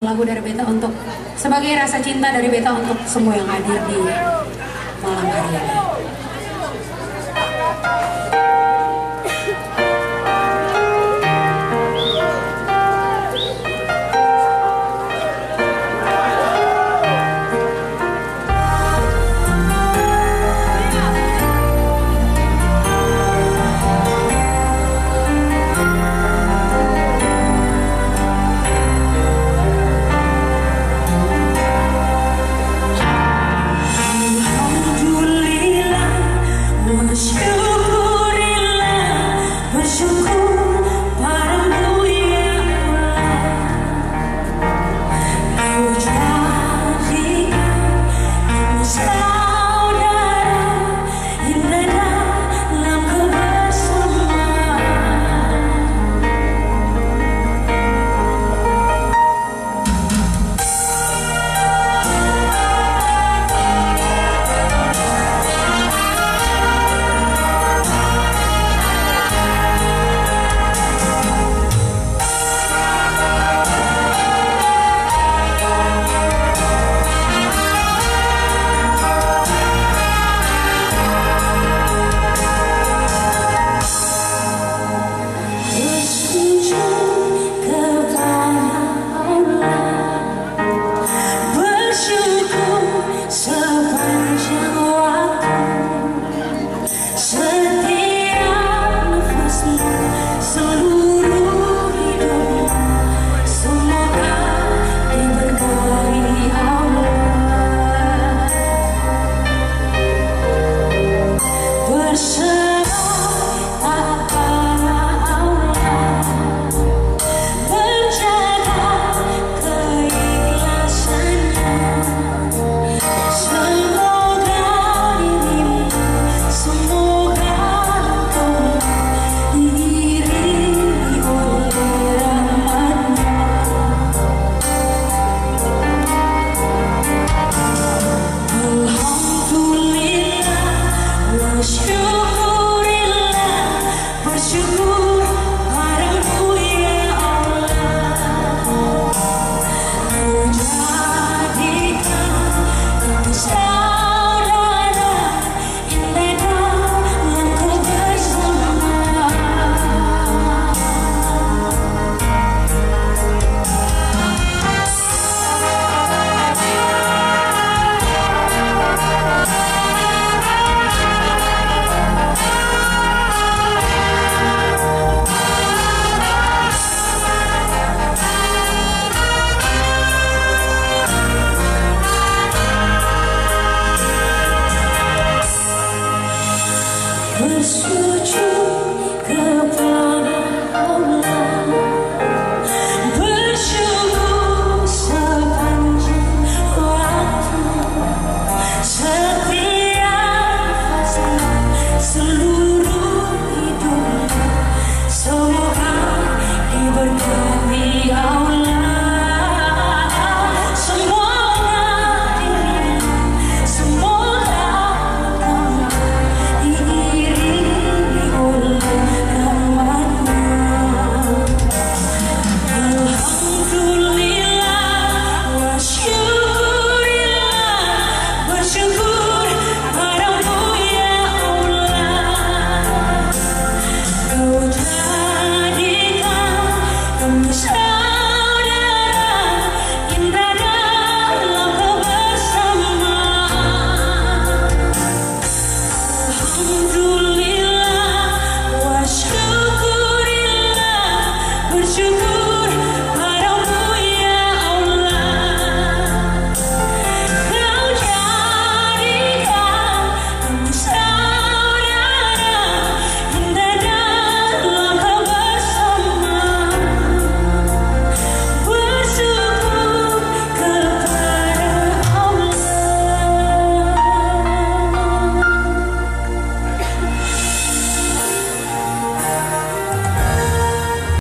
lagu dari Beta untuk sebagai rasa cinta dari Beta untuk semua yang hadir di malam hari ini. 诉出可怕。Things